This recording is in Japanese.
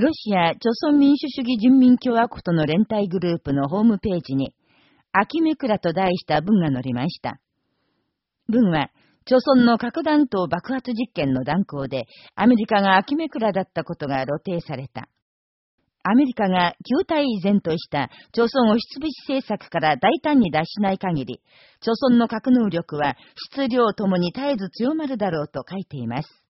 ロシア、朝鮮民主主義人民共和国との連帯グループのホームページに、秋めくらと題した文が載りました。文は、朝鮮の核弾頭爆発実験の断行で、アメリカが秋めくらだったことが露呈された。アメリカが旧態依然とした朝鮮をしつし政策から大胆に脱しない限り、朝鮮の核能力は質量ともに絶えず強まるだろうと書いています。